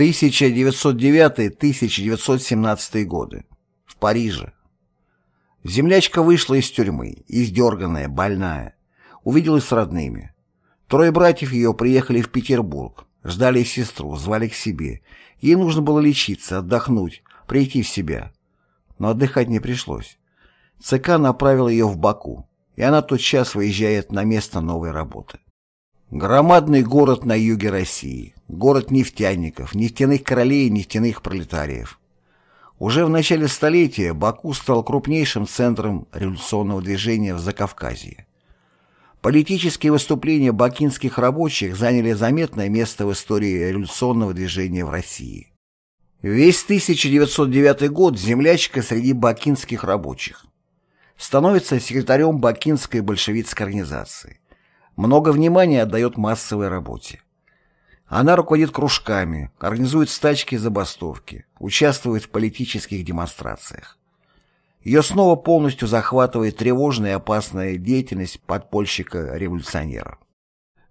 1909-1917 годы. В Париже. Землячка вышла из тюрьмы, издерганная, больная. Увиделась с родными. Трое братьев ее приехали в Петербург, ждали сестру, звали к себе. Ей нужно было лечиться, отдохнуть, прийти в себя. Но отдыхать не пришлось. ЦК направил ее в Баку, и она тотчас выезжает на место новой работы. Громадный город на юге России, город нефтяников, нефтяных королей и нефтяных пролетариев. Уже в начале столетия Баку стал крупнейшим центром революционного движения в Закавказье. Политические выступления бакинских рабочих заняли заметное место в истории революционного движения в России. Весь 1909 год землячка среди бакинских рабочих. Становится секретарем Бакинской большевистской организации много внимания отдает массовой работе. Она руководит кружками, организует стачки и забастовки, участвует в политических демонстрациях. Ее снова полностью захватывает тревожная и опасная деятельность подпольщика-революционера.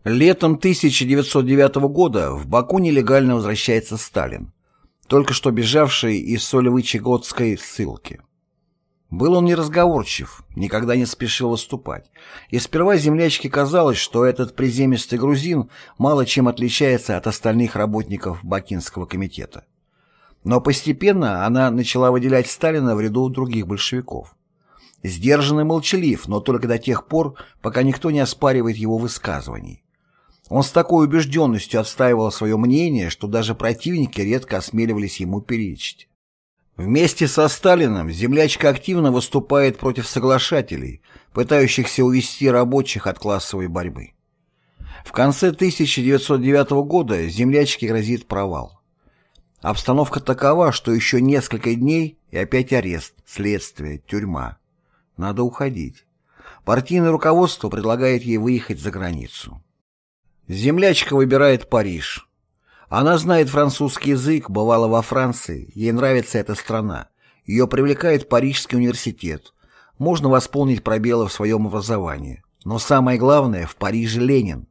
Летом 1909 года в Баку нелегально возвращается Сталин, только что бежавший из Солевычегодской ссылки. Был он неразговорчив, никогда не спешил выступать, и сперва землячке казалось, что этот приземистый грузин мало чем отличается от остальных работников Бакинского комитета. Но постепенно она начала выделять Сталина в ряду других большевиков. Сдержанный молчалив, но только до тех пор, пока никто не оспаривает его высказываний. Он с такой убежденностью отстаивал свое мнение, что даже противники редко осмеливались ему перечить. Вместе со Сталином землячка активно выступает против соглашателей, пытающихся увести рабочих от классовой борьбы. В конце 1909 года землячке грозит провал. Обстановка такова, что еще несколько дней и опять арест, следствие, тюрьма. Надо уходить. Партийное руководство предлагает ей выехать за границу. Землячка выбирает Париж. Она знает французский язык, бывала во Франции, ей нравится эта страна. Ее привлекает Парижский университет. Можно восполнить пробелы в своем образовании. Но самое главное, в Париже Ленин.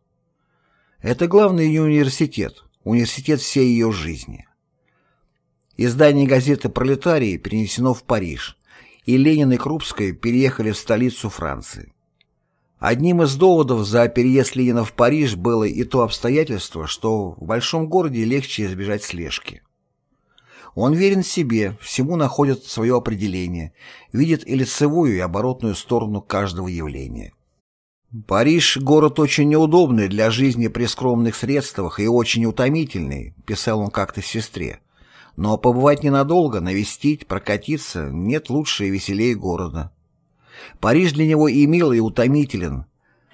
Это главный ее университет, университет всей ее жизни. Издание газеты «Пролетарии» перенесено в Париж, и Ленин и Крупская переехали в столицу Франции. Одним из доводов за переезд Ленина в Париж было и то обстоятельство, что в большом городе легче избежать слежки. Он верен себе, всему находит свое определение, видит и лицевую, и оборотную сторону каждого явления. «Париж – город очень неудобный для жизни при скромных средствах и очень утомительный», – писал он как-то сестре. «Но побывать ненадолго, навестить, прокатиться – нет лучше и веселее города». Париж для него и мил, и утомителен.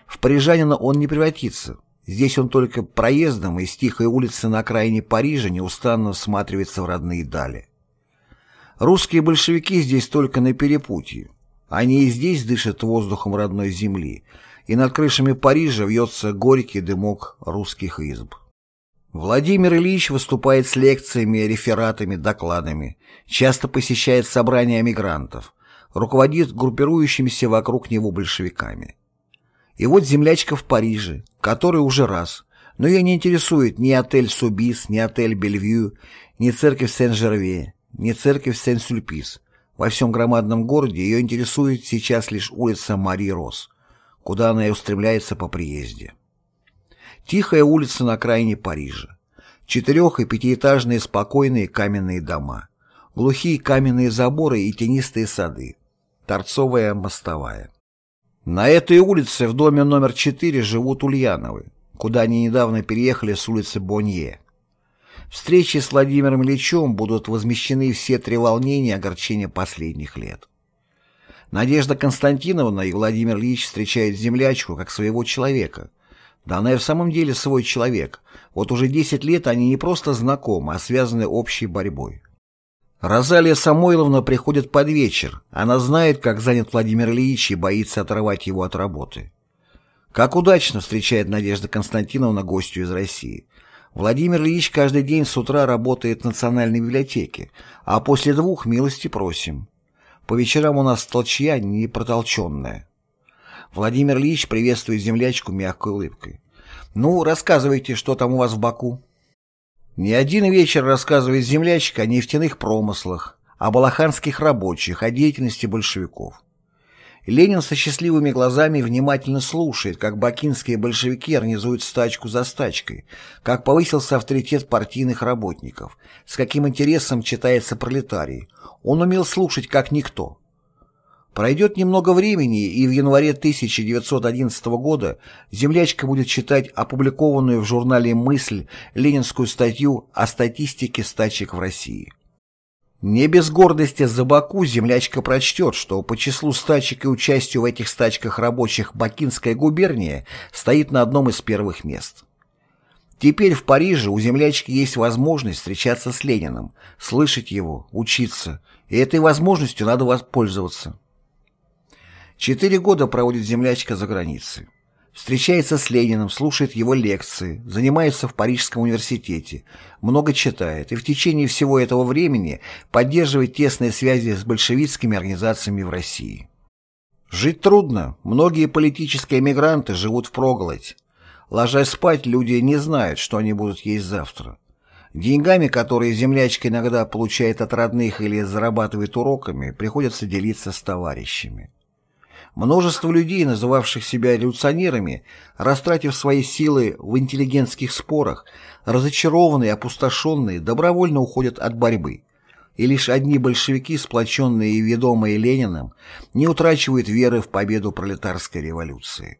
В парижанина он не превратится. Здесь он только проездом из тихой улицы на окраине Парижа неустанно всматривается в родные дали. Русские большевики здесь только на перепутье. Они и здесь дышат воздухом родной земли, и над крышами Парижа вьется горький дымок русских изб. Владимир Ильич выступает с лекциями, рефератами, докладами, часто посещает собрания эмигрантов, руководит группирующимися вокруг него большевиками. И вот землячка в Париже, который уже раз, но ее не интересует ни отель Субис, ни отель Бельвью, ни церковь Сен-Жерве, ни церковь Сен-Сюльпис. Во всем громадном городе ее интересует сейчас лишь улица Мари Рос, куда она и устремляется по приезде. Тихая улица на окраине Парижа. Четырех- и пятиэтажные спокойные каменные дома. Глухие каменные заборы и тенистые сады. Торцовая мостовая. На этой улице в доме номер 4 живут Ульяновы, куда они недавно переехали с улицы Бонье. Встречи с Владимиром Ильичем будут возмещены все три волнения и огорчения последних лет. Надежда Константиновна и Владимир Ильич встречают землячку как своего человека. Да она и в самом деле свой человек. Вот уже 10 лет они не просто знакомы, а связаны общей борьбой. Розалия Самойловна приходит под вечер. Она знает, как занят Владимир Ильич и боится оторвать его от работы. Как удачно встречает Надежда Константиновна гостью из России. Владимир Ильич каждый день с утра работает в Национальной библиотеке, а после двух милости просим. По вечерам у нас толчья не протолченная. Владимир Ильич приветствует землячку мягкой улыбкой. «Ну, рассказывайте, что там у вас в Баку?» Не один вечер рассказывает землячка о нефтяных промыслах, о балаханских рабочих, о деятельности большевиков. Ленин со счастливыми глазами внимательно слушает, как бакинские большевики организуют стачку за стачкой, как повысился авторитет партийных работников, с каким интересом читается пролетарий. Он умел слушать как никто. Пройдет немного времени, и в январе 1911 года землячка будет читать опубликованную в журнале «Мысль» ленинскую статью о статистике стачек в России. Не без гордости за Баку землячка прочтет, что по числу стачек и участию в этих стачках рабочих Бакинская губерния стоит на одном из первых мест. Теперь в Париже у землячки есть возможность встречаться с Лениным, слышать его, учиться, и этой возможностью надо воспользоваться. Четыре года проводит землячка за границей. Встречается с Лениным, слушает его лекции, занимается в Парижском университете, много читает и в течение всего этого времени поддерживает тесные связи с большевистскими организациями в России. Жить трудно, многие политические эмигранты живут впроголодь. Ложась спать, люди не знают, что они будут есть завтра. Деньгами, которые землячка иногда получает от родных или зарабатывает уроками, приходится делиться с товарищами. Множество людей, называвших себя революционерами, растратив свои силы в интеллигентских спорах, разочарованные опустошенные, добровольно уходят от борьбы. И лишь одни большевики, сплоченные и ведомые Лениным, не утрачивают веры в победу пролетарской революции.